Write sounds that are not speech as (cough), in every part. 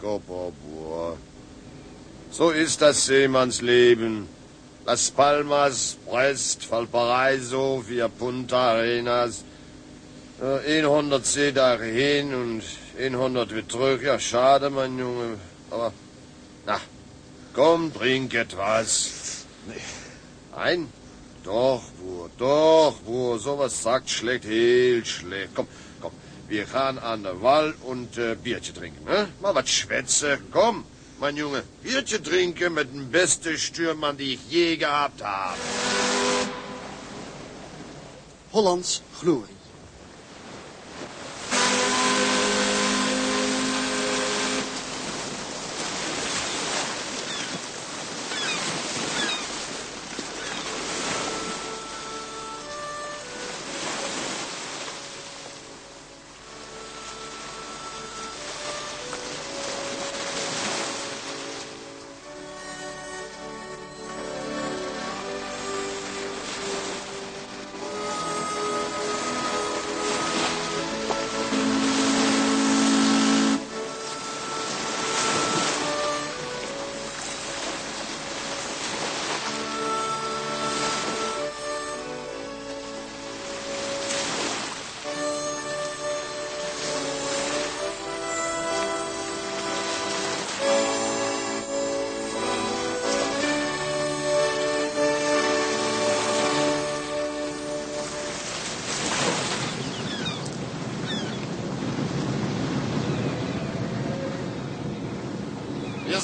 Kopperbur. So ist das Seemannsleben. Las Palmas, Brest, Valparaiso, Via Punta Arenas. 100 Seedagen hin und 100 weer terug. Ja, schade, mein Junge. Aber, na, komm, trink etwas. Nee. Nein? Doch, Boer, doch, Boer. Sowas sagt schlecht, heel schlecht. Komm. Wir gaan an der Wall und äh, Biertje trinken. Ne? Mal wat schwätze. Komm, mein Junge. Biertje trinken mit dem besten Stürmann, die ich je gehabt habe. Hollands glorie.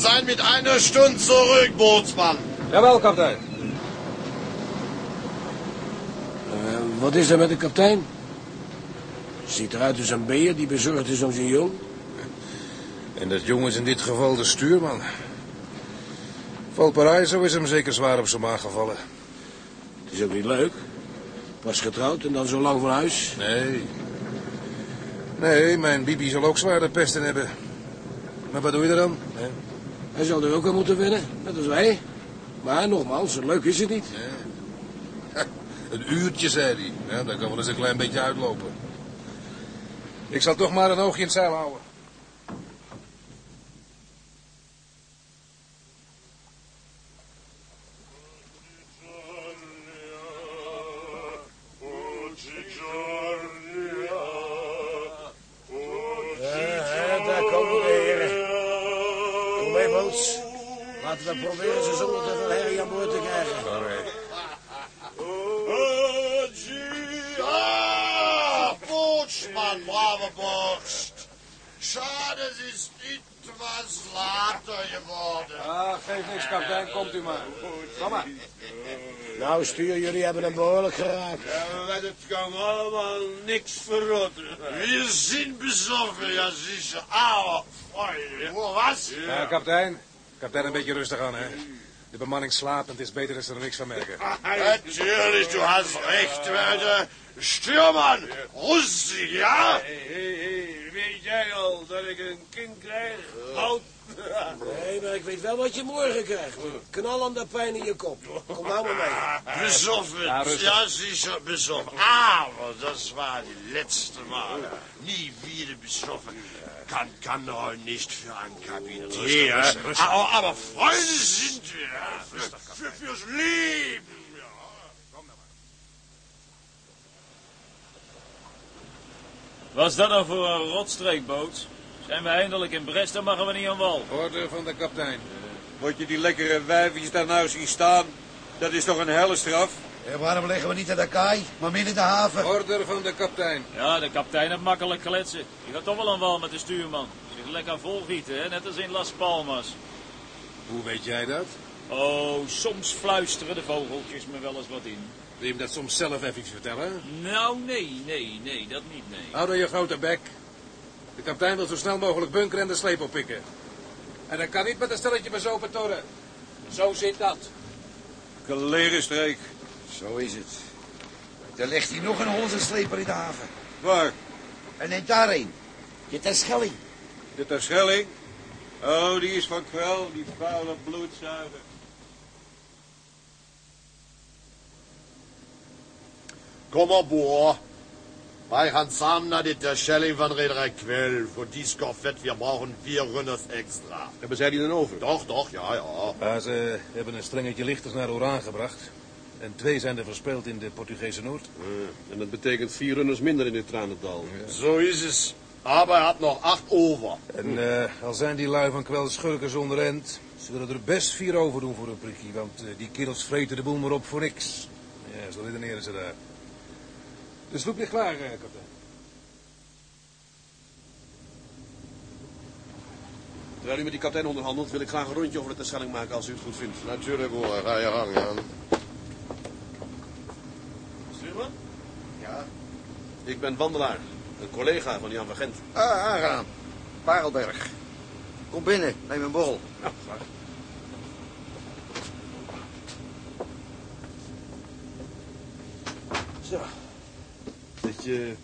Zijn mit einer Stunde zurück, Bootsmann. Jawel, kapitein. Uh, wat is er met de kapitein? Ziet eruit als een beer die bezorgd is om zijn jong. En dat jong is in dit geval de stuurman. Valparaiso is hem zeker zwaar op zijn maag gevallen. Het is ook niet leuk. Pas getrouwd en dan zo lang van huis. Nee. Nee, mijn Bibi zal ook zwaar de pest in hebben. Maar wat doe je er dan? hè? Hij zal er ook aan moeten wennen, net als wij. Maar nogmaals, zo leuk is het niet. (laughs) Een uurtje, zei hij. Dan kan wel eens een klein beetje uitlopen. Ik zal toch maar een oogje in het zeil houden. Borst. Schade, es ist etwas later geworden. Ah, geef niks, kapitein. Komt u maar. Kom maar. Nou, stuur, jullie hebben hem behoorlijk geraakt. Het kan allemaal niks verrotten. Wir sind besoffen, ja. Aber, Freunde, wo was? Ja, kapitein. Kapitein, een beetje rustig aan, hè. De bemanning slaapt en het is beter dat ze er niks van merken. Natürlich, du hast recht, Werde. Stürmann, rustig, ja? Hé, hé, hé, weet jij al dat ik een kind krijg? Oud. Nee, maar ik weet wel wat je morgen krijgt. Knal aan de pijn in je kop. Kom nou maar mee. Besoffen, Ja, ja, rustig. sicher besoffen. Aber das war die letzte Mal. Nie wieder besoffen. Kann, kann doch nicht für einen Kapitän. Ja. Aber, aber Freunde sind wir. Für, für, fürs Leben. Was dat nou voor een rotstreekboot? Zijn we eindelijk in Brest, dan mogen we niet aan wal. Order van de kapitein. Moet je die lekkere wijfjes daar nou zien staan? Dat is toch een helle straf? En waarom leggen we niet aan de kaai, maar midden in de haven? Order van de kapitein. Ja, de kapitein heeft makkelijk kletsen. Je gaat toch wel aan wal met de stuurman. Zich lekker volgieten, hè? net als in Las Palmas. Hoe weet jij dat? Oh, soms fluisteren de vogeltjes me wel eens wat in. Wil je me dat soms zelf even iets vertellen? Nou, nee, nee, nee, dat niet, nee. Hou dan je grote bek. De kapitein wil zo snel mogelijk bunkeren en de sleep oppikken. En dat kan niet met een stelletje met open torren. Zo zit dat. Kalerenstreek. Zo is het. Er ligt hier nog een Hollandse sleper in de haven. Waar? En neemt daarheen. Je Terschelling. De Terschelling? Oh, die is van kwel, die vuile bloedzuiger. Kom maar, boer. Wij gaan samen naar de terschelling van Rederij Quell. Voor die scorvet, we brauchen vier runners extra. Hebben zij die dan over? Toch, toch, ja, ja. Maar ze hebben een strengetje lichters naar Oran gebracht. En twee zijn er verspeeld in de Portugese Noord. Eh, en dat betekent vier runners minder in dit tranendal. Zo is het. Aber hij had nog acht over. En eh, al zijn die lui van kwel schurken zonder end... ze willen er best vier over doen voor een prikkie... want eh, die kerels vreten de boel maar op voor niks. Ja, zo redeneren ze daar. De sloep ligt klaar, eh, kapitein. Terwijl u met die kapitein onderhandelt, wil ik graag een rondje over de terschelling maken als u het goed vindt. Natuurlijk hoor, ga je gang, Jan. Stuurman? Ja? Ik ben Wandelaar, een collega van Jan van Gent. Ah, aangaan. Parelberg. Kom binnen, neem een borrel. Ja, graag. Zo. Zit je,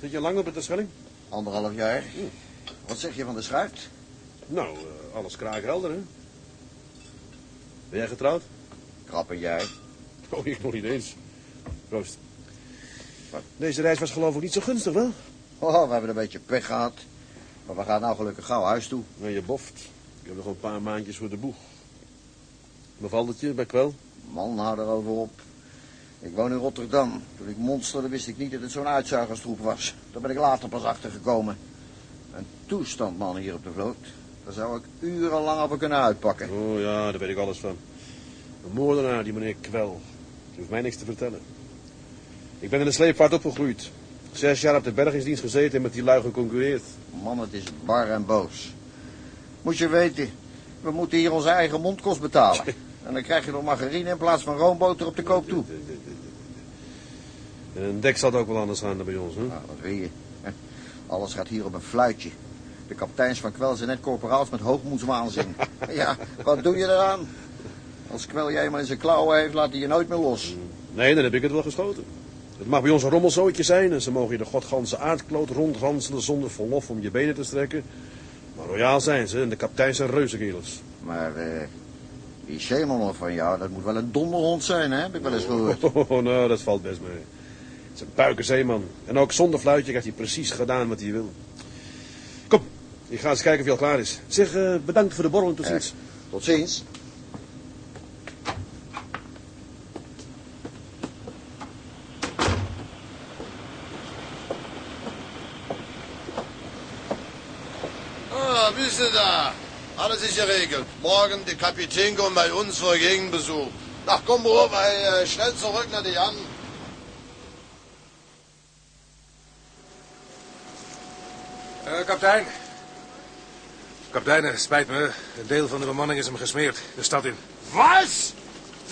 zit je lang op de terschelling? Anderhalf jaar. Wat zeg je van de schuit? Nou, eh, alles kraakhelder, hè? Ben jij getrouwd? Krappen jij. (laughs) Oh, ik nog niet eens. Proost. Deze reis was geloof ik niet zo gunstig, wel? Oh, we hebben een beetje pech gehad. Maar we gaan nou gelukkig gauw huis toe. Nou, je boft. Ik heb nog een paar maandjes voor de boeg. Bevalt het je bij kwel? Man, hou erover op. Ik woon in Rotterdam. Toen ik monsterde wist ik niet dat het zo'n uitzuigerstroep was. Daar ben ik later pas achter gekomen. Een toestand, man, hier op de vloot. Daar zou ik urenlang over kunnen uitpakken. Oh ja, daar weet ik alles van. Een moordenaar, die meneer Kwel. Die hoeft mij niks te vertellen. Ik ben in de sleepvaart opgegroeid. Zes jaar op de bergingsdienst gezeten en met die lui geconcureerd. Man, het is bar en boos. Moet je weten, we moeten hier onze eigen mondkost betalen. (laughs) En dan krijg je nog margarine in plaats van roomboter op de koop toe. En een dek zal het ook wel anders gaan dan bij ons, hè? Nou, wat wil je? Alles gaat hier op een fluitje. De kapiteins van Kwel zijn net corporaals met hoogmoedswaanzin. (laughs) ja, wat doe je eraan? Als Kwel jij maar in zijn klauwen heeft, laat hij je nooit meer los. Nee, dan heb ik het wel geschoten. Het mag bij ons een rommelzooitje zijn en ze mogen je de godganse aardkloot rondganselen zonder verlof om je benen te strekken. Maar royaal zijn ze en de kapiteins zijn reuzenkerels. Maar eh, die Schemelman van jou, dat moet wel een donderhond zijn, hè? Heb ik wel eens gehoord. (laughs) Oh, nou, dat valt best mee. Het is een puikenzeeman. En ook zonder fluitje heeft hij precies gedaan wat hij wil. Kom, ik ga eens kijken of hij al klaar is. Zeg, eh, bedankt voor de borrel en tot Eh, ziens. Tot ziens. Ah, bist du da? Ist geregelt. Morgen der Kapitän kommt bei uns für Gegenbesuch. Ach komm, weil, äh, schnell zurück nach die Jan. Eh, kapitein. Kapitein, het spijt me. Een deel van de bemanning is hem gesmeerd. De stad in. Was?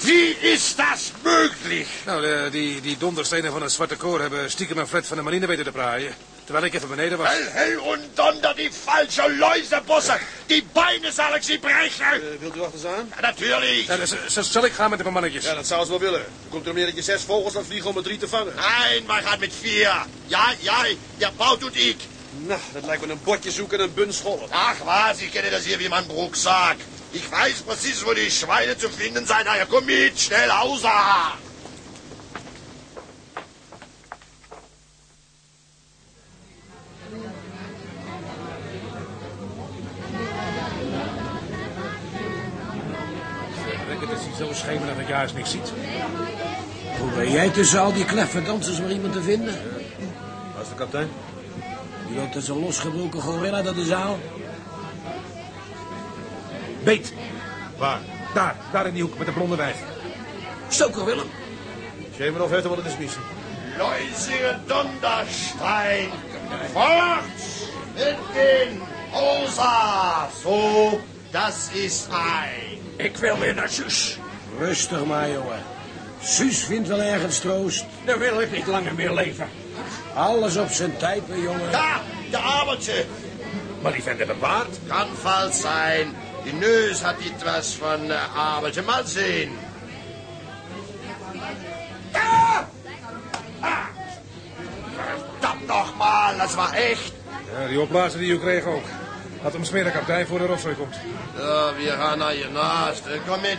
Wie ist das möglich? Nou, de, die, die donderstenen van het Zwarte Koor hebben stiekem een flat van de marine weten te praaien. Terwijl ik even beneden was. Hell und Donder, die falsche Läusebosse. Die Beine zal ik ze brechen. Eh, wilt u achter ze aan? Ja, natürlich. Ja, dus, z- zal ik gaan met de bemannetjes? Ja, dat zou ze wel willen. Er komt er meer dat je zes vogels laat vliegen om er drie te vangen. Nein, wij gaan met vier. Ja, jij, ja, Paul und ik. Nou, dat lijkt me een bordje zoeken en een bun schollen. Ach was, ich kenne das hier wie mein Rucksack. Ich weiß präzise, wo die Schweine zu finden sind. Daher komm mit, schnell außer. Dat hij zo schemeren dat juist niks ziet. Hoe ben jij tussen al die kleffe dansers maar iemand te vinden? Waar is de kapitein? Die loopt als een losgebroken gorilla door de zaal. Beet, Waar? Daar, daar in die hoek met de blonde wijf. stoker Willem. Schemerhof heeft er wel een dismissie. Läusige Donnerstein. Fort mit den Außer. So, das ist ein. Ik wil weer naar Suus. Rustig maar, jongen. Suus vindt wel ergens troost. Dan wil ik niet langer meer leven. Alles op zijn tijd, mijn jongen. Da, der Arbeiter. Maar die vent heeft een baard. Kann falsch sein. Die Neus hat etwas von äh, Arbeiter. Mal sehen. Ah! Ah! Verdammt nochmal, das war echt. Ja, die opblazer die u kreeg ook. Had hem smeren, kapitein, voor de rotzooi komt. Ja, wir gaan naar je naast. Eh, Kom met.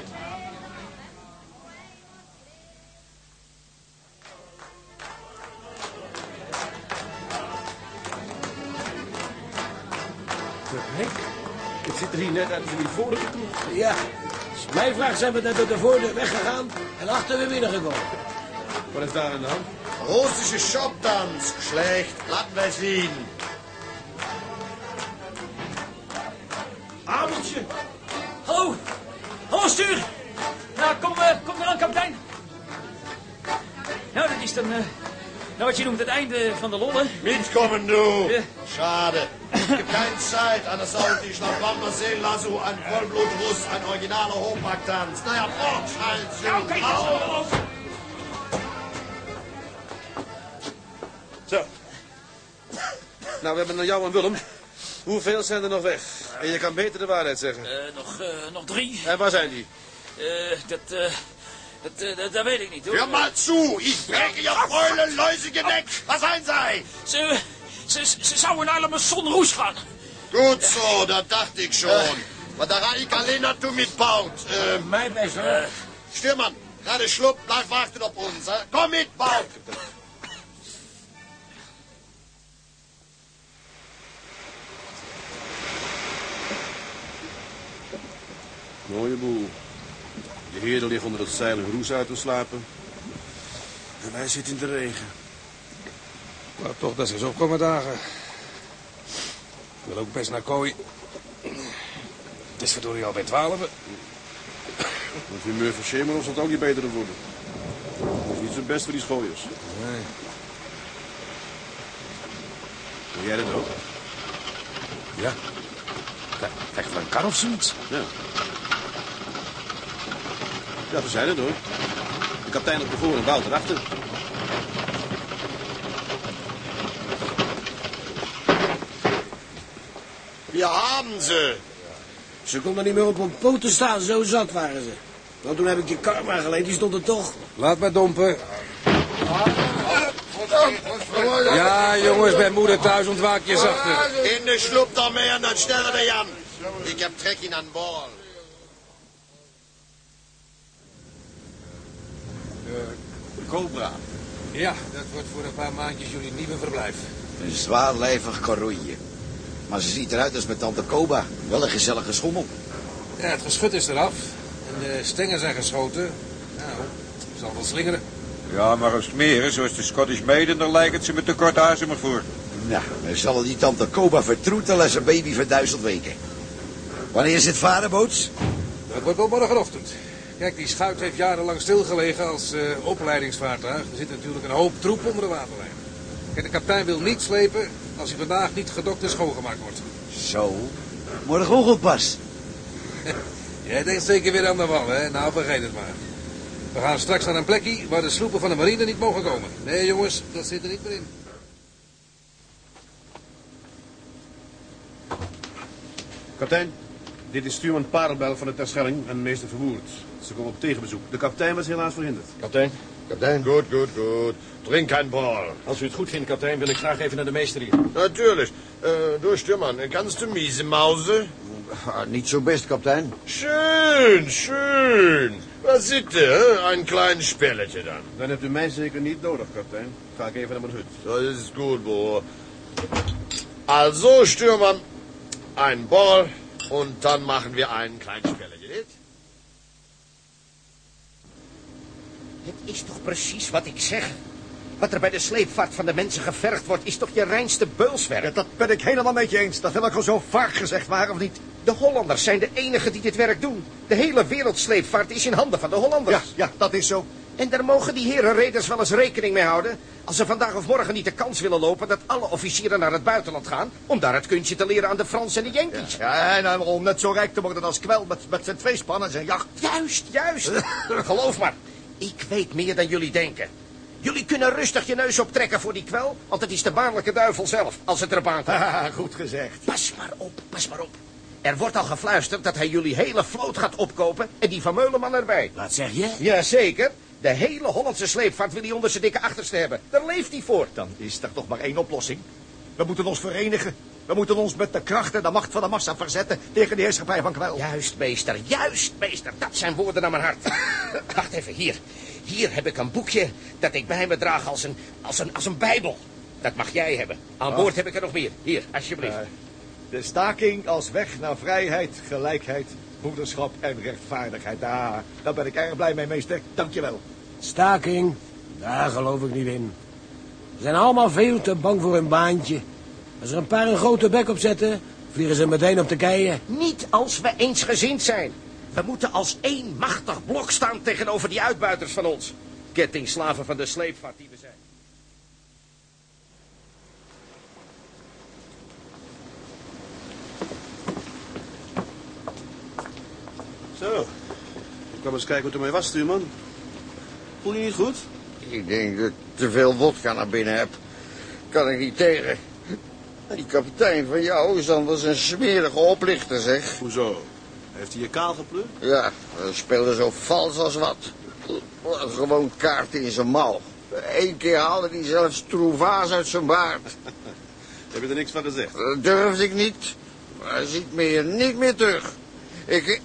Het ziet er hier net uit als die vorige kroeg. Ja. Als mij vraagt zijn we net door de voordeur weggegaan en achter weer binnengekomen. Wat is daar aan de hand? Russische Shoptanz. Schlecht. Laten wij zien. Abeltje. Hallo. Hallo, stuur. Nou, kom, eh, kom eraan, kapitein. Nou, dat is dan... eh, nou, wat je noemt het einde van de lollen. Mitkommen, du. Ja. Schade. Es gibt keine Zeit. Anders sollte ich nach Bamba sehen lassen, ein Vollblut-Russ, ein originaler Hochbacktanz. Naja, fort, halt, Au. Zo. Nou, we hebben dan jou en Willem. Hoeveel zijn er nog weg? En je kan beter de waarheid zeggen. Eh, nog, eh, nog drie. En waar zijn die? Eh, dat, eh, dat, eh, dat, dat weet ik niet, hoor. Hör mal zu, ich breche ihr Fräulein Läusige weg. Was sein sei? Ze, ze, ze zouden naar La Roes gaan. Gut so, das dachte ich schon. Aber da Raik Alena du mitbaut. Ähm, Mij best hoor. Stürmann, gerade Schlupp, bleib warten auf uns. Hè? Komm mit, Baut. Mooie boel. De heren liggen onder het zeil roes uit te slapen. En wij zitten in de regen. Maar toch, dat is eens opkomen dagen. Ik wil ook best naar kooi. Het is verdorie al bij twaalf. Het humeur van Schemeros zal het ook niet beter worden. Dat is niet zo best voor die schooiers. Nee. Wil jij dat ook? Ja. Kijk, kijk van een kar of zoiets. Ja. Ja, we zijn het hoor. De kapitein op de voor en Wouter achter. Wir haben sie. Ze konden niet meer op hun poten staan, zo zat waren ze. Want toen heb ik je karma geleend, die stond er toch. Laat maar dompen. Ja, jongens, bij moeder thuis ontwaak je zachter. In de Schlupp daarmee en dan sneller de Jan. Ik heb trek in aan bal. Cobra. Ja, dat wordt voor een paar maandjes jullie nieuwe verblijf. Een zwaarlijvig karoeije. Maar ze ziet eruit als met tante Koba. Wel een gezellige schommel. Ja, het geschut is eraf. En de stengen zijn geschoten. Nou, zal wel slingeren. Ja, maar als het meer is, zoals de Scottish Maiden, dan lijkt het ze met te kort azemer voor. Nou, we zullen die tante Koba vertroetelen als een baby van duizend weken. Wanneer is het varen, boots? Dat wordt wel morgenochtend. Kijk, die schuit heeft jarenlang stilgelegen als eh, opleidingsvaartuig. Er zit natuurlijk een hoop troep onder de waterlijn. Kijk, de kapitein wil niet slepen als hij vandaag niet gedokt en schoongemaakt wordt. Zo. Morgenochtend pas. (laughs) Jij denkt zeker weer aan de wal, hè? Nou, vergeet het maar. We gaan straks naar een plekje waar de sloepen van de marine niet mogen komen. Nee, jongens, dat zit er niet meer in. Kapitein, dit is stuurman Parelbel van de Terschelling en meester Verwoerd. Ze komen op tegenbezoek. De kapitein was helaas verhinderd. Kapitein, Kapitein. Gut, gut, gut. Trink kein Ball. als u het goed vindt, kapitein, wil ik graag even naar de meester hier. Natürlich. Äh, du, Stürmann, kannst du miese Mause? Ah, niet zo best, kapitein. Schön, schön. Was zit er? Ein kleines Spelletje dan. Dan hebt u mij zeker niet nodig, kapitein. Ga ik even naar mijn hut. Das ist gut, Bo. Also, Stürmann, ein Ball und dann machen wir ein kleines Spelletje? Het is toch precies wat ik zeg? Wat er bij de sleepvaart van de mensen gevergd wordt, is toch je reinste beulswerk? dat ben ik helemaal met je eens. Dat heb ik al zo vaak gezegd, maar of niet? De Hollanders zijn de enigen die dit werk doen. De hele wereldsleepvaart is in handen van de Hollanders. ja, dat is zo. En daar mogen die heren reders wel eens rekening mee houden... als ze vandaag of morgen niet de kans willen lopen... dat alle officieren naar het buitenland gaan... om daar het kunstje te leren aan de Fransen en de Yankees. Ja, en om net zo rijk te worden als kwel met, met zijn twee spannen en zijn jacht. Juist, juist. (laughs) Geloof maar, ik weet meer dan jullie denken. Jullie kunnen rustig je neus optrekken voor die kwel... want het is de baanlijke duivel zelf, als het erop aankomt. Haha, (laughs) goed gezegd. Pas maar op, pas maar op. Er wordt al gefluisterd dat hij jullie hele vloot gaat opkopen... en die van Meuleman erbij. Wat zeg je? Jazeker. De hele Hollandse sleepvaart wil hij onder zijn dikke achterste hebben. Daar leeft hij voor. Dan is er toch maar één oplossing. We moeten ons verenigen. We moeten ons met de kracht en de macht van de massa verzetten tegen die heerschappij van kwel. Juist, meester. Juist, meester. Dat zijn woorden naar mijn hart. (coughs) Wacht even, hier. Hier heb ik een boekje dat ik bij me draag als een, als een, als een bijbel. Dat mag jij hebben. Aan boord heb ik er nog meer. Hier, alsjeblieft. De staking als weg naar vrijheid, gelijkheid, broederschap en rechtvaardigheid. Daar, daar ben ik erg blij mee, meester. Dankjewel. Staking? Daar geloof ik niet in. Ze zijn allemaal veel te bang voor hun baantje. Als er een paar een grote bek op zetten, vliegen ze meteen op de keien. Niet als we eensgezind zijn. We moeten als één machtig blok staan tegenover die uitbuiters van ons. Kettingslaven van de sleepvaart die we zijn. Zo. Ik kwam eens kijken wat er mee was, stuurman. Voel je niet goed? Ik denk dat ik te veel wodka naar binnen heb. Kan ik niet tegen. Die kapitein van jou is anders een smerige oplichter, zeg. Hoezo? Heeft hij je kaal geplukt? Ja, hij speelde zo vals als wat. Gewoon kaart in zijn mouw. Eén keer haalde hij zelfs trouvaas uit zijn baard. (laughs) Heb je er niks van gezegd? Dat durfde ik niet. Hij ziet me hier niet meer terug. Ik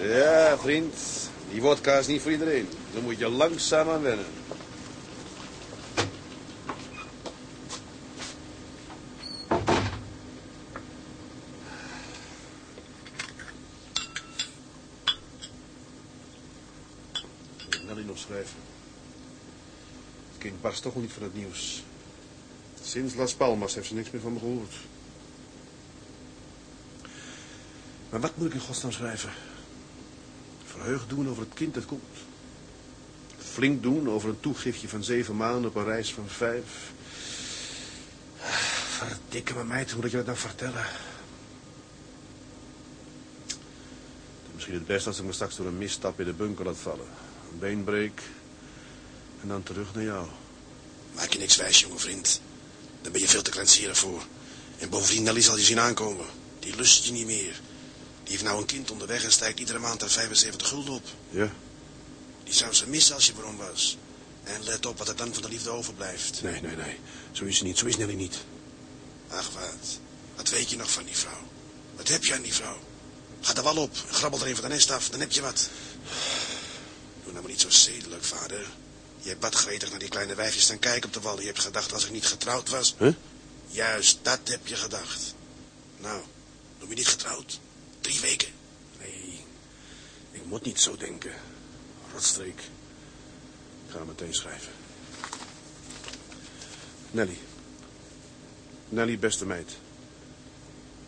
Ja, vriend. Die wodka is niet voor iedereen. Daar moet je langzaam aan wennen. Nelly nog schrijven. Het kind barst toch niet van het nieuws. Sinds Las Palmas heeft ze niks meer van me gehoord. Maar wat moet ik in godsnaam schrijven? Verheugd doen over het kind dat komt. Flink doen over een toegiftje van zeven maanden op een reis van vijf. Verdikke me meid, hoe moet ik je dat nou vertellen? Misschien het beste als ik me straks door een misstap in de bunker laat vallen. Een been breek en dan terug naar jou. Maak je niks wijs, jonge vriend. Daar ben je veel te kleinserig voor. En bovendien, Nelly zal je zien aankomen. Die lust je niet meer. Die heeft nou een kind onderweg en stijgt iedere maand er 75 gulden op. Ja? Die zou ze missen als je waarom was. En let op wat er dan van de liefde overblijft. Nee, nee, nee. Zo is ze niet. Zo is Nelly niet. Ach, wat. Wat weet je nog van die vrouw? Wat heb je aan die vrouw? Ga de wal op grabbel er een van de nest af, dan heb je wat. Doe nou maar niet zo zedelijk, vader. Je hebt badgretig naar die kleine wijfjes staan kijken op de wal. Je hebt gedacht als ik niet getrouwd was. Huh? Juist, dat heb je gedacht. Nou, noem je niet getrouwd? Drie weken. Nee, ik moet niet zo denken. Rotstreek. Ik ga meteen schrijven. Nelly. Nelly, beste meid.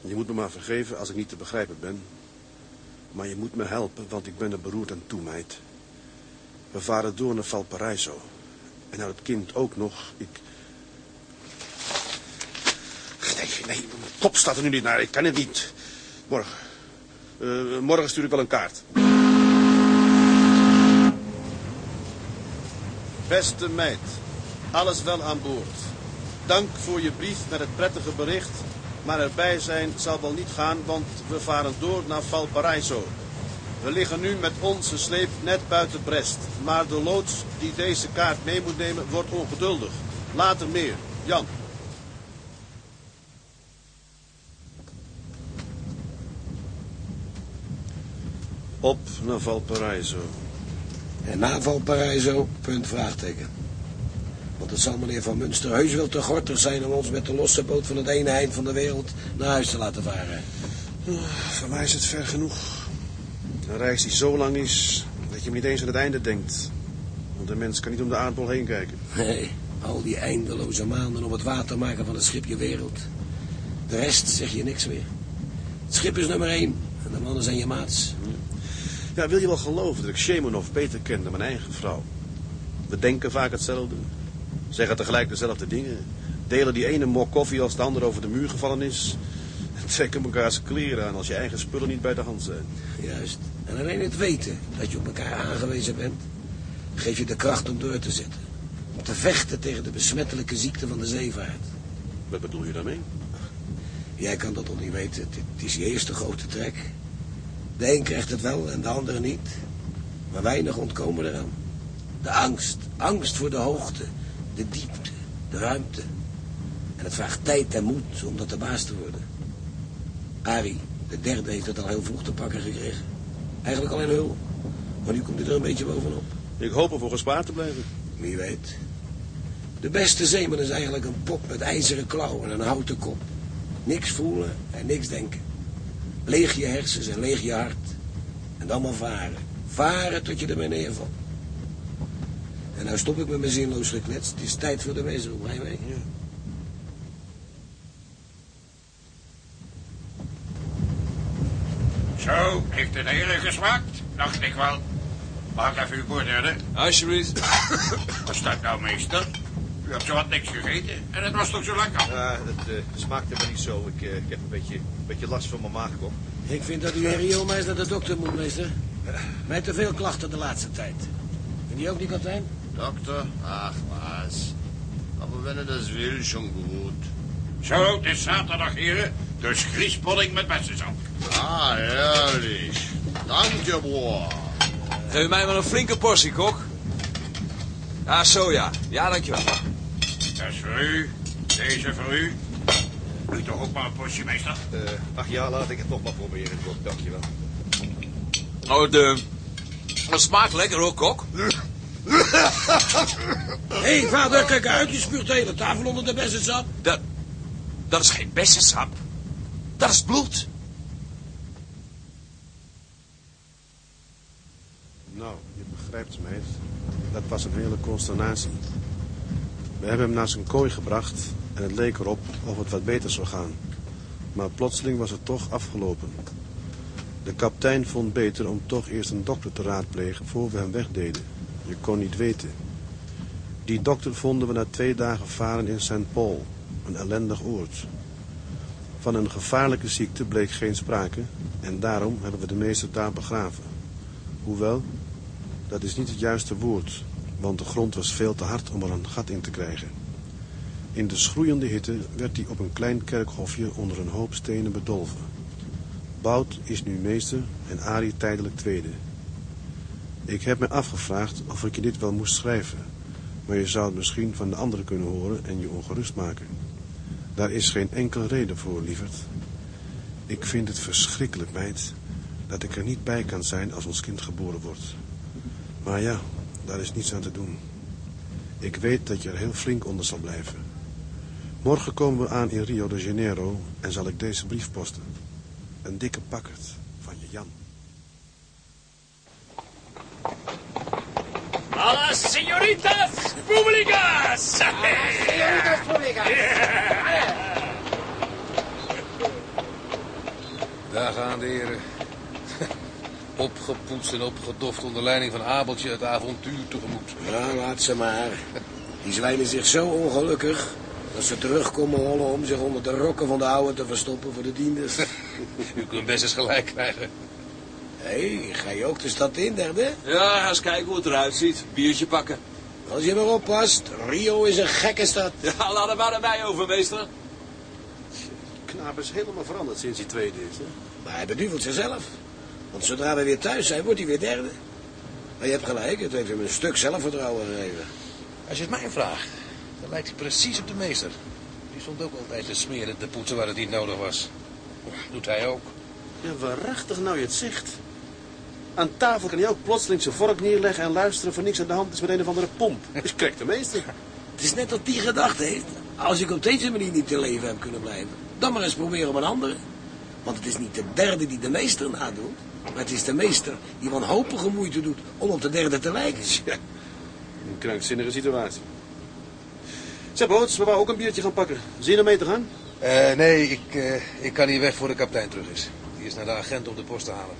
Je moet me maar vergeven als ik niet te begrijpen ben. Maar je moet me helpen, want ik ben er beroerd aan toe, meid. We varen door naar Valparaiso. En nou het kind ook nog. Ik... Nee, nee, mijn kop staat er nu niet naar. Ik kan het niet. Morgen. Uh, morgen stuur ik wel een kaart. Beste meid, alles wel aan boord. Dank voor je brief met het prettige bericht. Maar erbij zijn zal wel niet gaan, want we varen door naar Valparaiso. We liggen nu met onze sleep net buiten Brest. Maar de loods die deze kaart mee moet nemen wordt ongeduldig. Later meer. Jan. Op naar Valparaiso. En na Valparaiso, punt vraagteken. Want het zal meneer Van Munster heus wel te gortig zijn om ons met de losse boot van het ene eind van de wereld naar huis te laten varen. Voor mij is het ver genoeg. Een reis die zo lang is dat je niet eens aan het einde denkt. Want een mens kan niet om de aardbol heen kijken. Nee, al die eindeloze maanden om het water maken van het schipje wereld. De rest zeg je niks meer. Het schip is nummer één en de mannen zijn je maats. Ja, wil je wel geloven dat ik Shemanov beter ken dan mijn eigen vrouw? We denken vaak hetzelfde. Zeggen tegelijk dezelfde dingen. Delen die ene mok koffie als de ander over de muur gevallen is. En trekken elkaars kleren aan als je eigen spullen niet bij de hand zijn. Juist. En alleen het weten dat je op elkaar aangewezen bent... geeft je de kracht om door te zetten. Om te vechten tegen de besmettelijke ziekte van de zeevaart. Wat bedoel je daarmee? Jij kan dat toch niet weten. Het is je eerste grote trek. De een krijgt het wel en de andere niet. Maar weinig ontkomen eraan. De angst. Angst voor de hoogte. De diepte. De ruimte. En het vraagt tijd en moed om dat de baas te worden. Arie, de derde, heeft het al heel vroeg te pakken gekregen. Eigenlijk al in hul. Maar nu komt hij er een beetje bovenop. Ik hoop ervoor gespaard te blijven. Wie weet. De beste zeeman is eigenlijk een pop met ijzeren klauwen en een houten kop. Niks voelen en niks denken. Leeg je hersens en leeg je hart. En dan maar varen. Varen tot je er neervalt. En nou stop ik met mijn zinloos gekletst. Het is tijd voor de meester. Ga je mee? Zo, heeft het heren gesmaakt? Dacht ik wel. Mag ik even uw bord hebben? Alsjeblieft. Wat staat nou, meester? U hebt zo wat niks gegeten en het was toch zo lekker? Ja, het eh, smaakte me niet zo. Ik, eh, ik heb een beetje, een beetje last van mijn maagkop. Ik vind dat u in Rio maar eens naar de dokter moet, meester. Mij te veel klachten de laatste tijd. Vind je ook niet, kapitein? Dokter? Ach, was. Aber wenn er das will, schon gut. Zo, het is zaterdag, heren. Dus griespodding met bessensap. Ah, herrlich. Dank je, broer. Geef mij maar een flinke portie, kok. Ah, zo ja. Ja, dankjewel. Dat is voor u. Deze voor u. U toch ook maar een portie, meester? Eh, ach ja, laat ik het nog maar proberen, kok. Dankjewel. Oh, de... Het smaakt lekker hoor, kok. Hé, (laughs) hey, vader, kijk uit. Je spuurt de hele tafel onder de bessensap. Dat... Dat is geen bessensap. Dat is bloed. Nou, je begrijpt, meid. Dat was een hele consternatie. We hebben hem naar zijn kooi gebracht en het leek erop of het wat beter zou gaan. Maar plotseling was het toch afgelopen. De kaptein vond beter om toch eerst een dokter te raadplegen voor we hem wegdeden. Je kon niet weten. Die dokter vonden we na twee dagen varen in St. Paul, een ellendig oord. Van een gevaarlijke ziekte bleek geen sprake en daarom hebben we de meester daar begraven. Hoewel, dat is niet het juiste woord, want de grond was veel te hard om er een gat in te krijgen. In de schroeiende hitte werd hij op een klein kerkhofje onder een hoop stenen bedolven. Bout is nu meester en Arie tijdelijk tweede. Ik heb me afgevraagd of ik je dit wel moest schrijven, maar je zou het misschien van de anderen kunnen horen en je ongerust maken. Daar is geen enkele reden voor, lieverd. Ik vind het verschrikkelijk, meid, dat ik er niet bij kan zijn als ons kind geboren wordt. Maar ja, daar is niets aan te doen. Ik weet dat je er heel flink onder zal blijven. Morgen komen we aan in Rio de Janeiro en zal ik deze brief posten. Een dikke pakkerd van je Jan. A las señoritas públicas. Señoritas públicas. Daar gaan de heren. Opgepoetst en opgedoft onder leiding van Abeltje het avontuur tegemoet. Ja, laat ze maar. Die zwijnen zich zo ongelukkig... dat ze terugkomen hollen om zich onder de rokken van de oude te verstoppen voor de dienders. (laughs) U kunt best eens gelijk krijgen. Hé, hey, ga je ook de stad in, derde? Ja, eens kijken hoe het eruit ziet. Biertje pakken. Als je maar oppast, Rio is een gekke stad. (laughs) Ja, laat er maar naar mij over, meester. Knaap is helemaal veranderd sinds hij tweede is. Hè? Maar hij beduvelt zichzelf. Want zodra we weer thuis zijn, wordt hij weer derde. Maar je hebt gelijk, het heeft hem een stuk zelfvertrouwen gegeven. Als je het mij vraagt, dan lijkt hij precies op de meester. Die stond ook altijd te smeren te poetsen waar het niet nodig was. Doet hij ook. Ja, waarachtig nou je het zegt. Aan tafel kan hij ook plotseling zijn vork neerleggen en luisteren voor niks aan de hand is met een of andere pomp. Dus krijgt de meester. (laughs) Het is net dat die gedacht heeft. Als ik op deze manier niet te leven heb kunnen blijven, dan maar eens proberen op een andere. Want het is niet de derde die de meester nadoet, maar het is de meester die wanhopige moeite doet om op de derde te lijken. (laughs) Ja, een krankzinnige situatie. Zeg, Boots, we wou ook een biertje gaan pakken. Zin om mee te gaan? Eh, nee, ik, eh, ik kan hier weg voor de kapitein terug is. Die is naar de agent om de post te halen.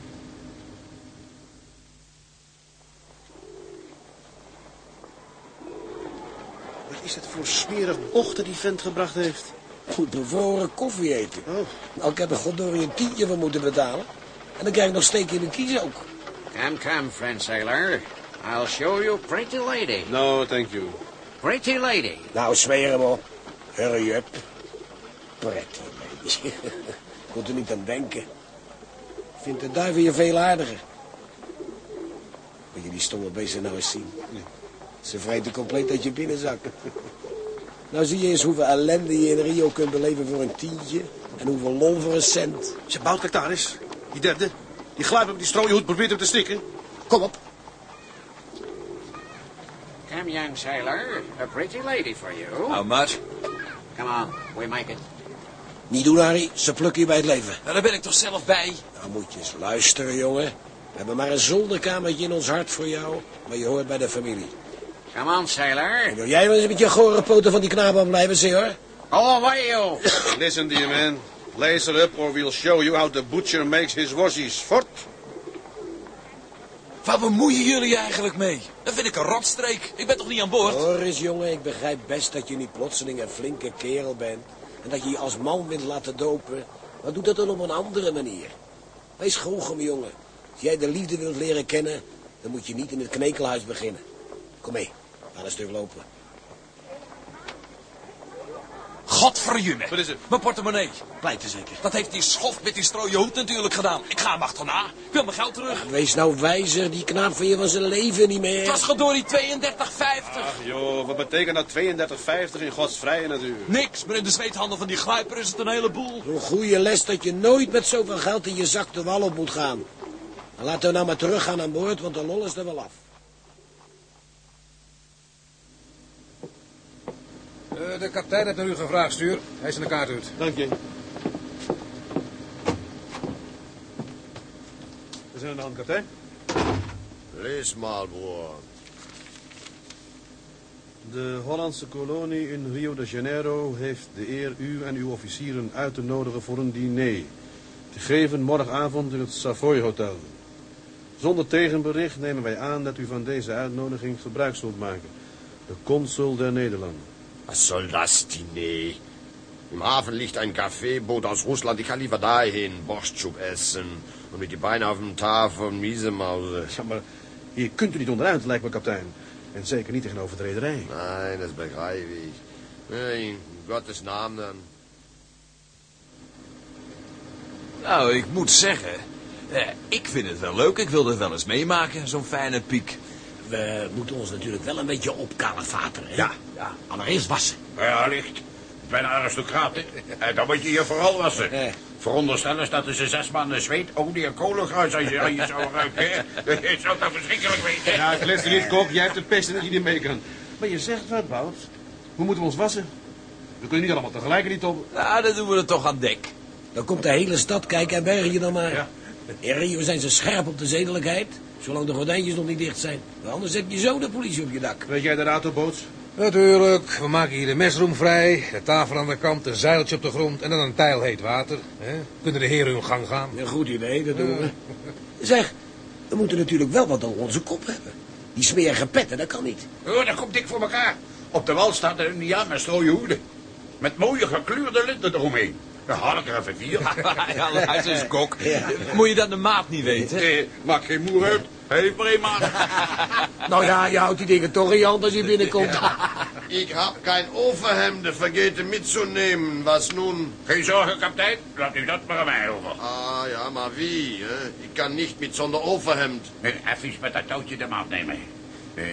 Wat is het voor smerig bochten die vent gebracht heeft? Goed bevroren koffie eten. Oh. Nou, ik heb er goddorie een tientje voor moeten betalen. En dan krijg ik nog steek in de kies ook. Come, come, friend sailor. I'll show you pretty lady. No, thank you. Pretty lady. Nou, zweer hem op. Hurry up. Pretty lady. (laughs) Kon er niet aan denken. Ik vind de duiven je veel aardiger. Moet je die stomme beesten nou eens zien. Ze vreten compleet uit je binnenzak. (laughs) Nou zie je eens hoeveel ellende je in Rio kunt beleven voor een tientje. En hoeveel lol voor een cent. Zeg, Bout, kijk daar eens. Die derde. Die gluip op die strooihoed probeert hem te stikken. Kom op. Come, young sailor. A pretty lady for you. How much? Come on, we make it. Niet doen, Harry. Ze plukken je bij het leven. Nou, daar ben ik toch zelf bij. Nou moet je eens luisteren, jongen. We hebben maar een zolderkamertje in ons hart voor jou. Maar je hoort bij de familie. Come on, sailor. En wil jij wel eens met je gore poten van die knaap aan blijven, senor? Oh, away, you. Listen, dear man. Lace it up or we'll show you how the butcher makes his washies. Fort. Waar bemoeien jullie eigenlijk mee? Dat vind ik een rotstreek. Ik ben toch niet aan boord? Hoor eens, jongen. Ik begrijp best dat je niet plotseling een flinke kerel bent. En dat je je als man wilt laten dopen. Maar doe dat dan op een andere manier. Wees goochem, jongen. Als jij de liefde wilt leren kennen, dan moet je niet in het knekelhuis beginnen. Kom mee, we gaan een stuk lopen. Godverjumme. Wat is het? Mijn portemonnee. Pleiten zeker. Dat heeft die schof met die strooie hoed natuurlijk gedaan. Ik ga hem achterna. Ik wil mijn geld terug. Wees nou wijzer, die knaap van je van zijn leven niet meer. Het was gedorie 32,50. Ach joh, wat betekent dat 32,50 in Gods vrije natuur? Niks, maar in de zweethandel van die gluiper is het een heleboel. Een goede les dat je nooit met zoveel geld in je zak de wal op moet gaan. Dan laten we nou maar teruggaan aan boord, want de lol is er wel af. Eh, de kapitein heeft naar u gevraagd, stuur. Hij is in de kaart uit. Dank je. We zijn aan de hand, kapitein. Lees maar, broer. De Hollandse kolonie in Rio de Janeiro heeft de eer u en uw officieren uit te nodigen voor een diner. Te geven morgenavond in het Savoy Hotel. Zonder tegenbericht nemen wij aan dat u van deze uitnodiging gebruik zult maken. De consul der Nederlanden. Was soll das Diner? Im Hafen liegt ein Kaffeeboot aus Russland. Ich kann lieber dahin Borschtschub essen. Und mit die Beine auf dem Tafel von Miesemause. Ja, maar hier kunt u niet onderuit, lijkt me, kapitein. En zeker niet tegenover de rederij. Nein, das begreife ich. Nee, in Gottes Namen dann. Nou, ik moet zeggen, eh, ik vind het wel leuk. Ik wil het wel eens meemaken, zo'n fijne piek. We moeten ons natuurlijk wel een beetje opkalevateren. hè? Ja. ja. Allereerst wassen. Ja, licht. Ik ben een aristocraat, hè. En dan moet je je vooral wassen. Veronderstel eens dat er ze zes maanden zweet, olie en kolengruis aan je, aan je zou ruiken, hè. Je zou dat verschrikkelijk weten. Ja, klets er niet, kop. Jij hebt de pest en dat je niet mee kan. Maar je zegt wat, Bout. Hoe moeten we ons wassen? We kunnen niet allemaal tegelijk in die top. Nou, dan doen we het toch aan dek. Dan komt de hele stad kijken en berg je dan maar. Ja. In Rio zijn ze scherp op de zedelijkheid. Zolang de gordijntjes nog niet dicht zijn. Anders heb je zo de politie op je dak. Weet jij de raad op boot? Natuurlijk, we maken hier de mesroom vrij, de tafel aan de kant, een zeiltje op de grond en dan een tijl heet water. Hè? Kunnen de heren hun gang gaan. Een goed idee, dat doen we. Zeg, we moeten natuurlijk wel wat op onze kop hebben. Die smerige petten, dat kan niet. Oh, dat komt dik voor elkaar. Op de wal staat een indiaan met strooie hoeden. Met mooie gekleurde linten eromheen. Dan haal ik er even vier. (laughs) ja, luister eens, kok. Moet je dan de maat niet weten? Nee, maak geen moer uit. Hij één maat. (laughs) Nou ja, je houdt die dingen toch in je hand als je binnenkomt. Ich hab kein Overhemde vergeten mitzunehmen. Was nun? Geen zorgen, kapitein. Laat u dat maar aan mij over. Ah ja, maar wie? Hè? Ich kann nicht mit zonder Overhemd. Even met dat touwtje de maat nemen. Eh,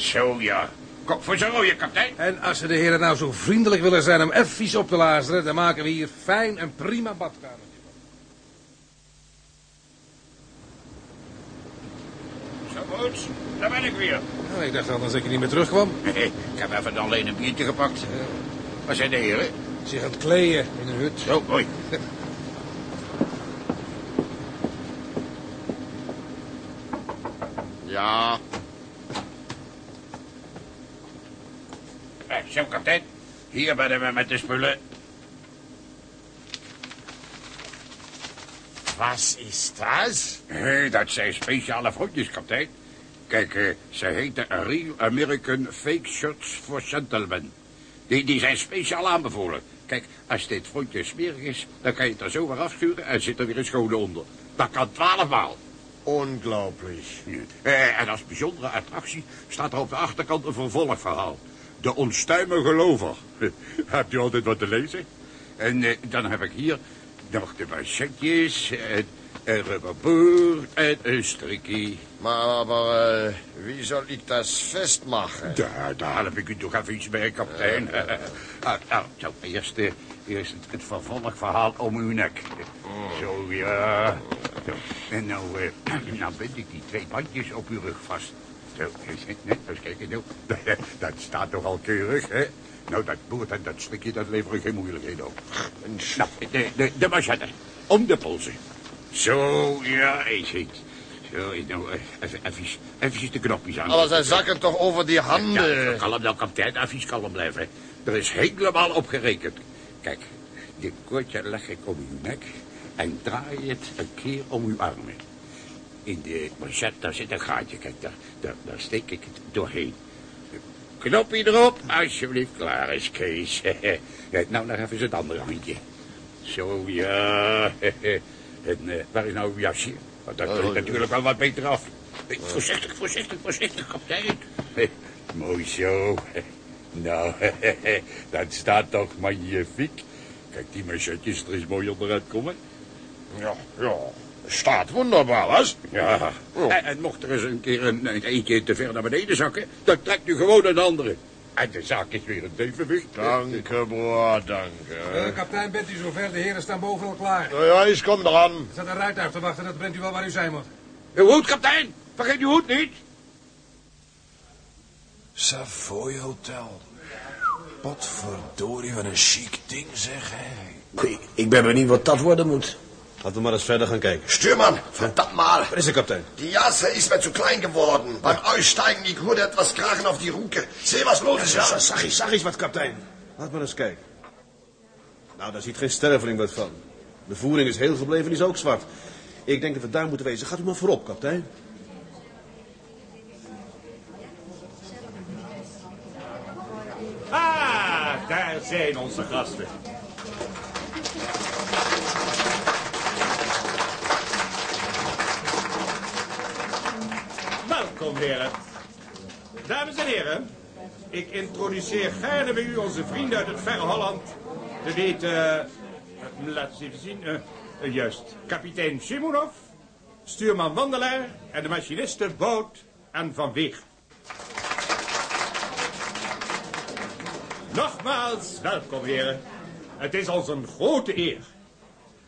zo ja. Kop voor rode, kapitein. En als ze de heren nou zo vriendelijk willen zijn om even op te lazeren, dan maken we hier fijn en prima badkamer. Zo, Boots. Daar ben ik weer. Nou, ik dacht al dat ik niet meer terugkwam. Nee, (laughs) ik heb even alleen een biertje gepakt. Waar zijn de heren? Zich aan het kleden in een hut. Zo, mooi. (laughs) Ja, Eh, zo, kapitein. Hier ben we met de spullen. was ist das? Hé, dat zijn speciale vrotjes, kapitein. Kijk, eh, ze heten Real American Fake Shirts for Gentlemen. Die, die zijn speciaal aanbevolen. Kijk, als dit frontje smerig is, dan kan je het er zo weer afschuren en zit er weer een schone onder. Dat kan twaalf maal. Unglaublich. Eh, en als bijzondere attractie staat er op de achterkant een vervolgverhaal. De onstuime gelover. (laughs) Hebt u altijd wat te lezen? En eh, dan heb ik hier nog de machetjes, en een rubberboord en een strikkie. Maar, aber äh, wie soll ich das festmachen? Daar, daar heb ik u toch even iets bij, kapitein. (laughs) ah, nou, zo, eerst, eh, eerst het, het vervolgverhaal om uw nek. Zo, ja. Zo. En nou, eh, (clears throat) nou bind ik die twee bandjes op uw rug vast. Zo, eens kijken, nou. (laughs) Dat staat toch al keurig, hè? Nou, dat boert en dat slikje, dat leveren geen moeilijkheden op. Nou, de, de, de machette. Om de polsen. Zo, ja, eens iets. Zo, nou, eh, even, even, even de knopjes aan. Aber zij zakken toch over die handen. Ja, kalm nou, kapitein. Even kalm blijven. Er is helemaal opgerekend. Kijk, dit koordje leg ik om uw nek en draai het een keer om uw armen. In de manchet, daar zit een gaatje. Kijk, daar, daar, daar steek ik het doorheen. Knopje erop, alsjeblieft. Klaar is Kees. (laughs) Kijk, nou, nog even het andere handje. Zo, ja. (laughs) En uh, waar is nou uw jasje? Want dat komt natuurlijk wel wat beter af. Voorzichtig, voorzichtig, voorzichtig, kapitein. Mooi zo. (laughs) Nou, dat staat toch magnifiek. Kijk, die machetjes er is mooi onderuit komen. Ja, ja. Staat wonderbaar, was. Ja. En, en, mocht er eens een keer een, een eentje te ver naar beneden zakken, dan trekt u gewoon een andere. En de zaak is weer een evenwicht. Dank u, broer, dank u. Uh, kapitein, bent u zover? De heren staan boven al klaar. Ja, ja, ik kom eraan. Er staat een ruit uit te wachten, dat brengt u wel waar u zijn moet. Uw hoed, kapitein! Vergeet uw hoed niet! Savoy Hotel. Potverdorie, wat een chic ding, zeg, hé. Ik, ik ben benieuwd wat dat worden moet. Laten we maar eens verder gaan kijken. Stuurman, verdammt mal. Wat is er, kapitein? Die Jase ist mir zu klein geworden. Beim Aussteigen die Gurde etwas krachen auf die Ruke. Seh, was los ist, ja? Zag eens, zag eens wat, kapitein. Laat maar eens kijken. Nou, daar ziet geen sterveling wat van. De voering is heel gebleven en is ook zwart. Ik denk dat we daar moeten wezen. Gaat u maar voorop, kapitein. Ah, daar zijn onze gasten. Welkom, heren. Dames en heren, ik introduceer gaarne bij u onze vrienden uit het verre Holland. We weten, uh, we eens even zien, uh, juist, kapitein Shimunov, stuurman Wandelaar en de machinisten Boot en Van Weeg. Nogmaals, welkom, heren. Het is ons een grote eer.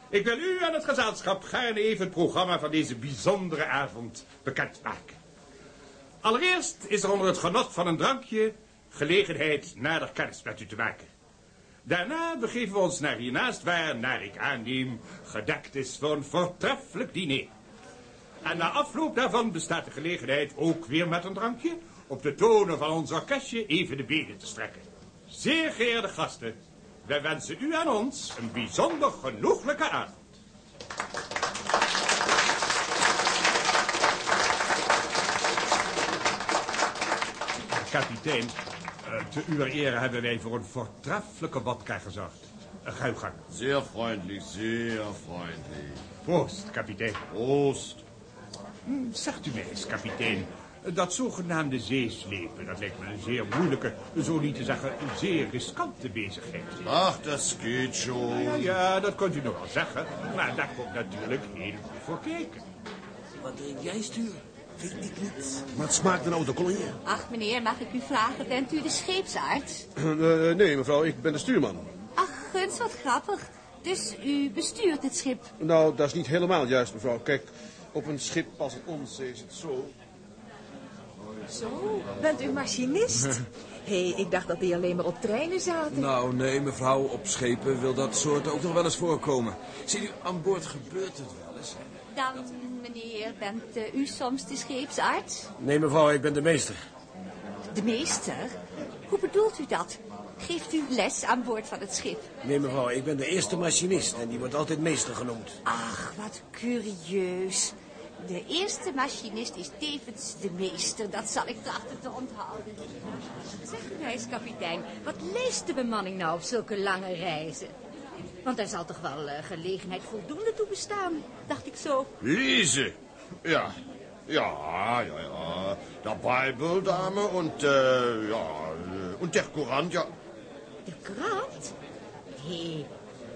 Ik wil u en het gezelschap gaarne even het programma van deze bijzondere avond bekendmaken. Allereerst is er onder het genot van een drankje gelegenheid nader kennis met u te maken. Daarna begeven we ons naar hiernaast waar, naar ik aanneem, gedekt is voor een voortreffelijk diner. En na afloop daarvan bestaat de gelegenheid ook weer met een drankje op de tonen van ons orkestje even de benen te strekken. Zeer geëerde gasten, wij wensen u en ons een bijzonder genoeglijke avond. Kapitein, uh, te uw ere hebben wij voor een voortreffelijke vodka gezorgd. Uh, ga uw gang. Zeer vriendelijk, zeer vriendelijk. Proost, kapitein. Proost. Hm, zegt u mij eens, kapitein, dat zogenaamde zeeslepen, dat lijkt me een zeer moeilijke, zo niet te zeggen een zeer riskante bezigheid. Ach, dat geht schon. Ja, ja, dat kunt u nog wel zeggen, maar daar komt natuurlijk heel goed voor kijken. Wat drink jij, stuur? Weet ik niet. Maar het smaakt een oude kolonje. Ach, meneer, mag ik u vragen, bent u de scheepsarts? Uh, nee, mevrouw, ik ben de stuurman. Ach, guns, wat grappig. Dus u bestuurt het schip? Nou, dat is niet helemaal juist, mevrouw. Kijk, op een schip als het ons is het zo... Zo, bent u machinist? (laughs) Hé, hey, ik dacht dat die alleen maar op treinen zaten. Nou, nee, mevrouw. Op schepen wil dat soort ook nog wel eens voorkomen. Ziet u, aan boord gebeurt het wel. Dan, meneer, bent uh, u soms de scheepsarts? Nee, mevrouw, ik ben de meester. De meester? Hoe bedoelt u dat? Geeft u les aan boord van het schip? Nee, mevrouw, ik ben de eerste machinist en die wordt altijd meester genoemd. Ach, wat curieus. De eerste machinist is tevens de meester. Dat zal ik trachten te onthouden. Zeg u eens, kapitein, wat leest de bemanning nou op zulke lange reizen? Want daar zal toch wel uh, gelegenheid voldoende toe bestaan, dacht ik zo. Lezen? Ja. Ja, ja, ja. De Bijbel, dame, en, uh, ja, en der Courant, ja. De krant? Hé, hey,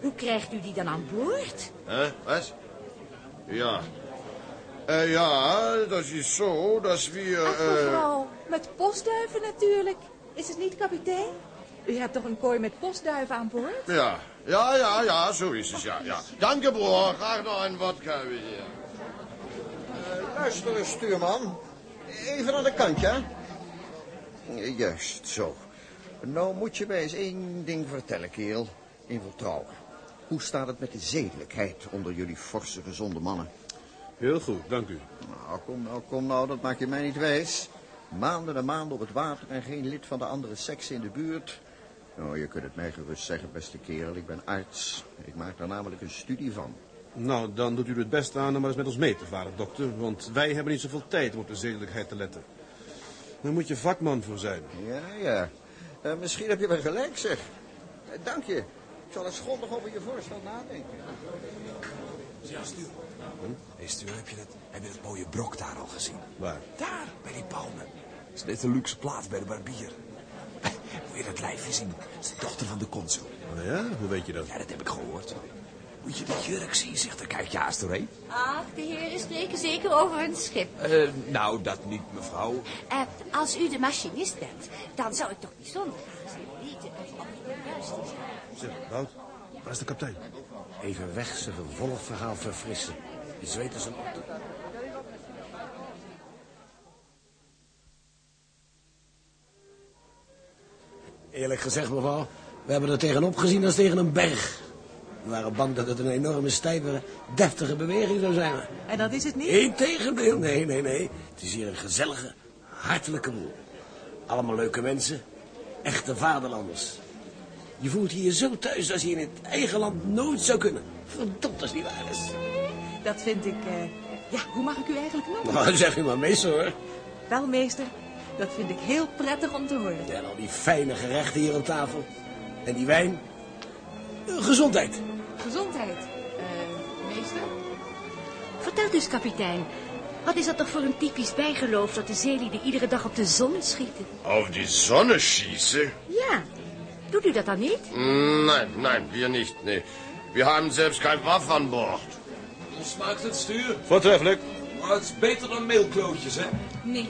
hoe krijgt u die dan aan boord? Hè, wat? Ja, uh, ja, dat is zo, dat we... Ach, mevrouw, met postduiven natuurlijk. Is het niet, kapitein? U hebt toch een kooi met postduiven aan boord? Ja, ja, ja, ja, zo is het, ja, ja. Dank je, broer. Graag nog een vodka weer. Uh, luister eens, stuurman. Even aan de kant, ja? Juist, zo. Nou moet je mij eens één ding vertellen, kerel. In vertrouwen. Hoe staat het met de zedelijkheid onder jullie forse, gezonde mannen? Heel goed, dank u. Nou, kom nou, kom nou, dat maak je mij niet wijs. Maanden en maanden op het water en geen lid van de andere seks in de buurt. Nou, je kunt het mij gerust zeggen, beste kerel. Ik ben arts. Ik maak daar namelijk een studie van. Nou, dan doet u het best aan om maar eens met ons mee te varen, dokter. Want wij hebben niet zoveel tijd om op de zedelijkheid te letten. Daar moet je vakman voor zijn. Ja, ja. Eh, misschien heb je wel gelijk, zeg. Eh, dank je. Ik zal eens grondig over je voorstel nadenken. Ja, Stuur. Hé, Stuur, heb je, dat, heb je dat mooie brok daar al gezien? Waar? Daar, bij die palmen. Dat is net een luxe plaats bij de barbier. Moet je dat lijfje zien? Dat is de dochter van de consul. Nou ja, hoe weet je dat? Ja, dat heb ik gehoord. Moet je die jurk zien, zegt er. Kijk je haast doorheen. Ach, de heren spreken zeker over een schip. Eh, nou, dat niet, mevrouw. Eh, als u de machinist bent, dan zou ik toch bijzonder graag willen weten of het juist is. Zeg, Wout, waar is de kapitein? Even weg zijn vervolgverhaal verfrissen. Je zweet als een otter. Eerlijk gezegd, mevrouw, we hebben er tegenop gezien als tegen een berg. We waren bang dat het een enorme, stijve, deftige beweging zou zijn. En dat is het niet? Integendeel, nee, nee, nee. Het is hier een gezellige, hartelijke boel. Allemaal leuke mensen, echte vaderlanders. Je voelt je hier zo thuis als je in het eigen land nooit zou kunnen. Verdomd als die waar is. Dat vind ik... eh, ja, hoe mag ik u eigenlijk noemen? Nou, (laughs) zeg u maar meester hoor. Wel, meester, dat vind ik heel prettig om te horen. Ja, en al die fijne gerechten hier op tafel. En die wijn. Eh, Gezondheid. Gezondheid. Eh, meester? Vertel dus, kapitein. Wat is dat toch voor een typisch bijgeloof dat de zeelieden iedere dag op de zon schieten? Auf die Sonne schießen? Ja. Doet u dat dan niet? Nein, nein, wir nicht, nee. Wir haben selbst kein Waff an Bord. Hoe smaakt het stuur? Voortreffelijk. Maar het is beter dan meelklootjes, hè? Niel,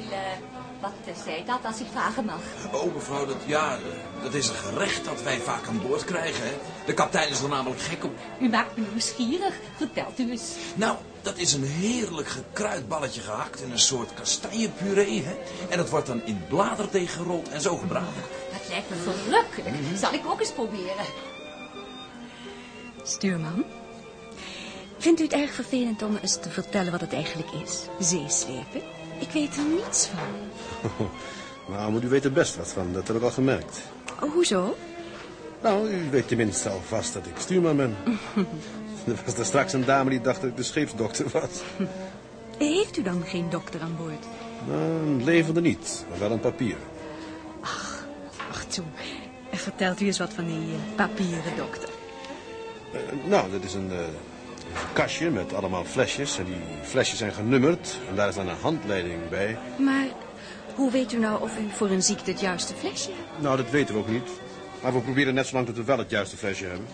wat eh, zei dat als ik vragen mag? Oh, mevrouw, dat, ja, dat is een gerecht dat wij vaak aan boord krijgen, hè? De kapitein is er namelijk gek op. U maakt me nieuwsgierig. Vertelt u eens. Nou, dat is een heerlijk gekruid balletje gehakt in een soort kastanjepuree, hè? En dat wordt dan in bladerdeeg gerold en zo gebraden. Dat lijkt me verrukkelijk. Zal ik ook eens proberen? Stuurman, vindt u het erg vervelend om eens te vertellen wat het eigenlijk is? Zeeslepen? Ik weet er niets van. (laughs) nou, maar u weet er best wat van, dat heb ik al gemerkt. Oh, hoezo? Nou, u weet tenminste al vast dat ik stuurman ben. (laughs) er was er straks een dame die dacht dat ik de scheepsdokter was. Heeft u dan geen dokter aan boord? Nou, een levende niet, maar wel een papier. Ach toe, vertelt u eens wat van die eh, papieren dokter. Eh, nou, dat is een, eh, een kastje met allemaal flesjes. En die flesjes zijn genummerd. En daar is dan een handleiding bij. Maar hoe weet u nou of u voor een ziekte het juiste flesje hebt? Nou, dat weten we ook niet. Maar we proberen net zo lang tot we wel het juiste flesje hebben.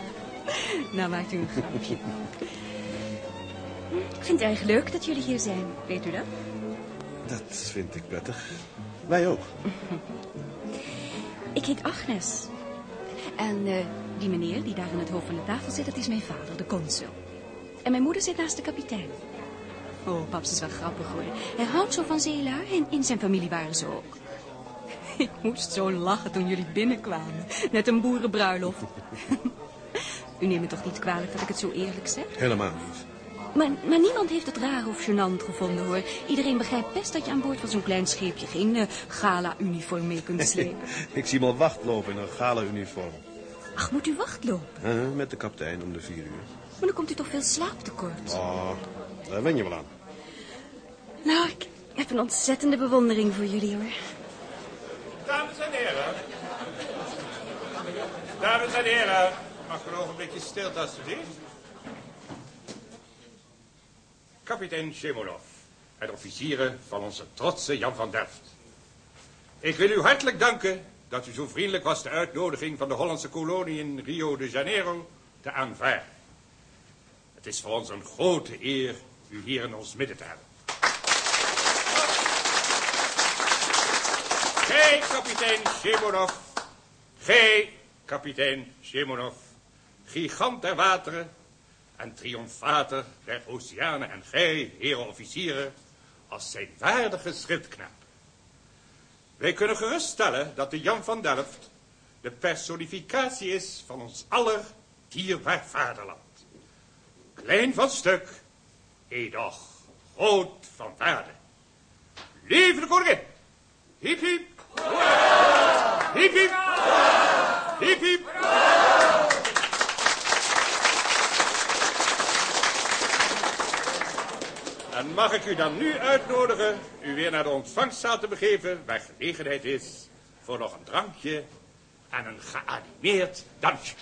(laughs) nou maakt u een grapje. Ik vind het erg leuk dat jullie hier zijn. Weet u dat? Dat vind ik prettig. Wij ook. Ik heet Agnes. En eh, die meneer die daar aan het hoofd van de tafel zit, dat is mijn vader, de consul. En mijn moeder zit naast de kapitein. Oh, paps is wel grappig hoor. Hij houdt zo van zeelui en in zijn familie waren ze ook. (laughs) Ik moest zo lachen toen jullie binnenkwamen. Net een boerenbruiloft. (laughs) U neemt me toch niet kwalijk dat ik het zo eerlijk zeg? Helemaal niet. Maar, maar niemand heeft het raar of gênant gevonden, hoor. Iedereen begrijpt best dat je aan boord van zo'n klein scheepje geen uh, gala-uniform mee kunt slepen. (laughs) ik zie hem al wacht lopen in een gala-uniform. Ach, moet u wacht lopen? Uh, met de kapitein om de vier uur. Maar dan komt u toch veel slaaptekort? Oh, daar wen je wel aan. Nou, ik heb een ontzettende bewondering voor jullie, hoor. Dames en heren. Dames en heren. Mag ik een ogenblikje stilte, alstublieft? Kapitein Shemolov en officieren van onze trotse Jan van Delft. Ik wil u hartelijk danken dat u zo vriendelijk was de uitnodiging van de Hollandse kolonie in Rio de Janeiro te aanvaarden. Het is voor ons een grote eer u hier in ons midden te hebben. Gij, kapitein Shemonov. Gij, kapitein Shemonov. Gigant der wateren en triomfator der oceanen. En gij, heren officieren, als zijn waardige schildknaap. Wij kunnen geruststellen dat de Jan van Delft de personificatie is van ons aller dierbaar vaderland. Klein van stuk, edoch groot van waarde. Leven de koningin! Hiep hiep! Hiep hiep! Hiep hiep! En mag ik u dan nu uitnodigen u weer naar de ontvangstzaal te begeven... waar gelegenheid is voor nog een drankje en een geanimeerd dansje.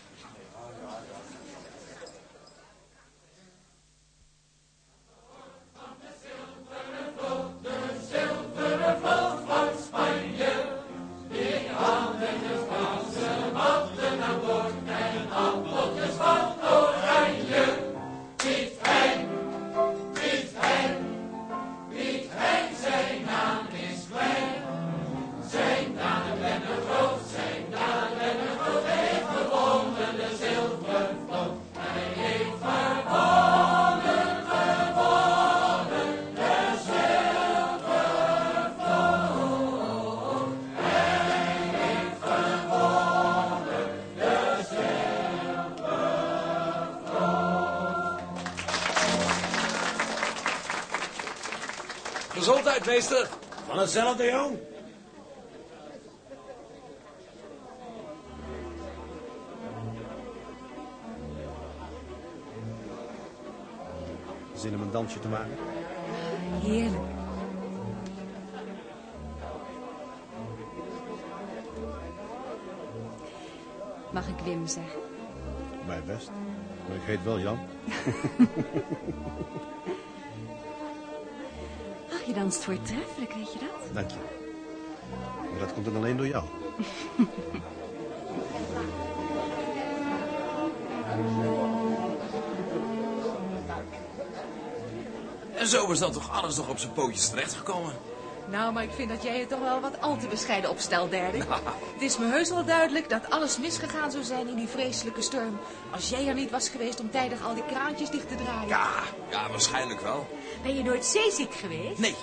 Meester. Van hetzelfde, jong. Zin om een dansje te maken? Heerlijk. Mag ik Wim zeggen? Mij best. Maar ik heet wel Jan. (laughs) Je danst voortreffelijk, weet je dat? Dank je. Maar dat komt dan alleen door jou. (laughs) En zo is dan toch alles nog op zijn pootjes terechtgekomen. Nou, maar ik vind dat jij je toch wel wat al te bescheiden opstelt, derde. (laughs) Het is me heus wel duidelijk dat alles misgegaan zou zijn in die vreselijke storm. Als jij er niet was geweest om tijdig al die kraantjes dicht te draaien. Ja, ja, waarschijnlijk wel. Ben je nooit zeeziek geweest? Nee,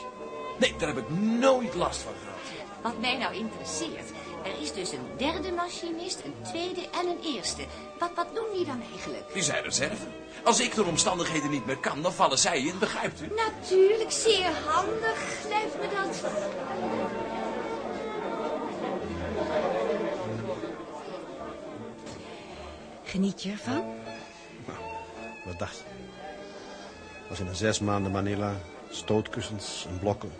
nee, daar heb ik nooit last van gehad. Wat mij nou interesseert, er is dus een derde machinist, een tweede en een eerste. Wat, wat doen die dan eigenlijk? Die zijn reserve. Als ik door omstandigheden niet meer kan, dan vallen zij in, begrijpt u? Natuurlijk, zeer handig, lijkt me dat. Geniet je ervan? Wat dacht je? Als in een zes maanden Manila stootkussens en blokken...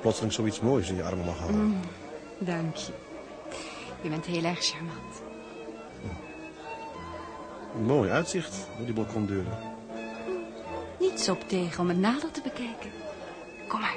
plotseling zoiets moois in je armen mag houden. Mm, dank je. Je bent heel erg charmant. Een mooi uitzicht door die balkondeuren. Niets op tegen om het nader te bekijken. Kom maar.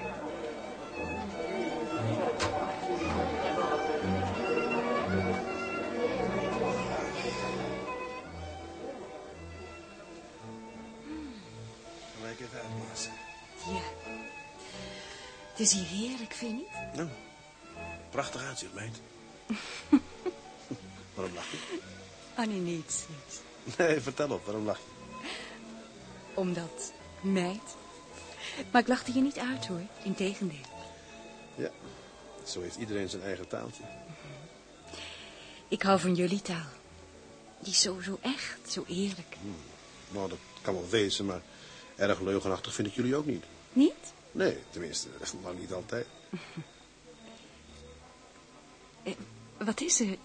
Het is hier heerlijk, vind je niet? Nou, prachtig uitzicht, meid. (laughs) waarom lach je? Oh, nee, niets, niets. Nee, vertel op, waarom lach je? Omdat, meid. Maar ik lachte je niet uit, hoor. Integendeel. Ja, zo heeft iedereen zijn eigen taaltje. Ik hou van jullie taal. Die is zo, zo echt, zo eerlijk. Nou, dat kan wel wezen, maar erg leugenachtig vind ik jullie ook niet. Niet? Nee, tenminste, lang niet altijd. (laughs) Eh, wat is er?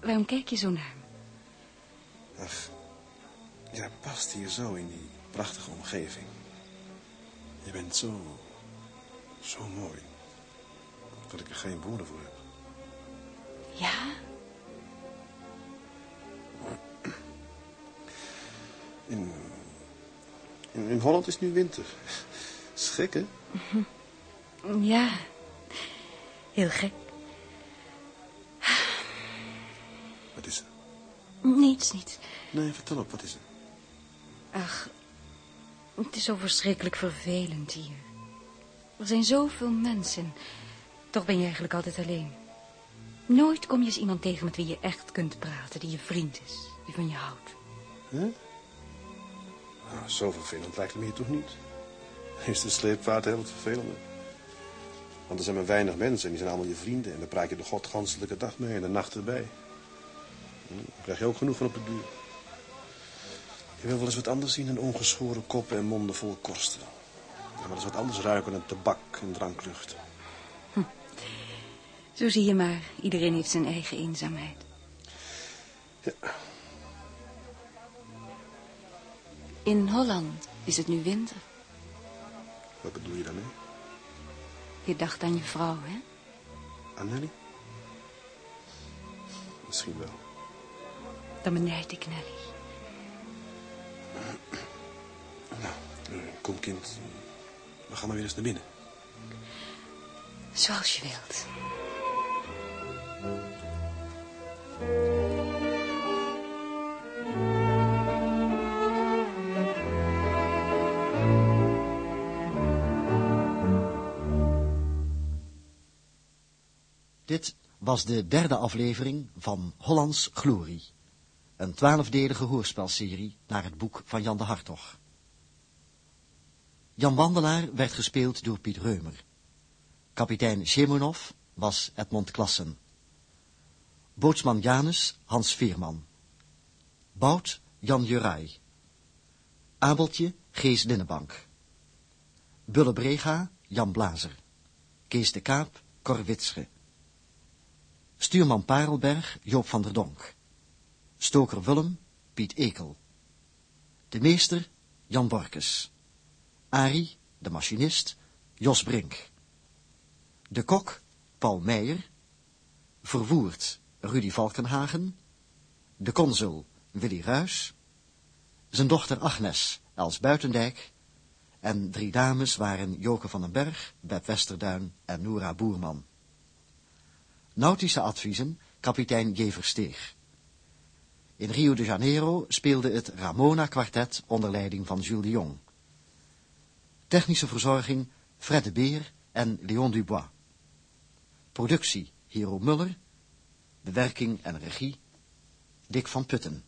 Waarom kijk je zo naar me? Ach, jij past hier zo in die prachtige omgeving. Je bent zo, zo mooi. Dat ik er geen woorden voor heb. Ja? In, in, in Holland is nu winter. Schrik, hè? (laughs) Ja. Heel gek. Wat is er? Niets, niets. Nee, vertel op, wat is er? Ach, het is zo verschrikkelijk vervelend hier. Er zijn zoveel mensen. Toch ben je eigenlijk altijd alleen. Nooit kom je eens iemand tegen met wie je echt kunt praten, die je vriend is, die van je houdt. Huh? Nou, zo vervelend lijkt het me hier toch niet? Is de sleepvaart heel wat vervelender. Want er zijn maar weinig mensen en die zijn allemaal je vrienden. En dan praat je de godganselijke dag mee en de nacht erbij. Hm, Daar krijg je ook genoeg van op het duur. Je wil wel eens wat anders zien dan ongeschoren koppen en monden vol korsten. Ja, maar dat is wat anders ruiken dan tabak en dranklucht. Zo zie je maar, iedereen heeft zijn eigen eenzaamheid. Ja. In Holland is het nu winter. Wat bedoel je daarmee? Je dacht aan je vrouw, hè? Aan Nelly? Misschien wel. Dan benijd ik Nelly. Eh, Kom kind, we gaan maar weer eens naar binnen. Zoals je wilt. Dit was de derde aflevering van Hollands Glorie. Een twaalfdelige hoorspelserie naar het boek van Jan de Hartog. Jan Wandelaar werd gespeeld door Piet Reumer. Kapitein Shemonov was Edmond Klassen. Bootsman Janus Hans Veerman. Bout Jan Juraj. Abeltje Gees Linnenbank. Bulle Brega Jan Blazer. Kees de Kaap Cor Witsche. Stuurman Parelberg Joop van der Donk. Stoker Willem Piet Ekel. De meester Jan Borkes. Arie, de machinist, Jos Brink. De kok, Paul Meijer. Verwoerd, Rudy Valkenhagen. De consul, Willy Ruys. Zijn dochter Agnes, Els Buitendijk. En drie dames waren Joke van den Berg, Beb Westerduin en Noora Boerman. Nautische adviezen, kapitein J. Versteeg. In Rio de Janeiro speelde het Ramona Quartet onder leiding van Jules de Jong. Technische verzorging Fred de Beer en Léon Dubois. Productie Hero Muller. Bewerking en regie Dick van Putten.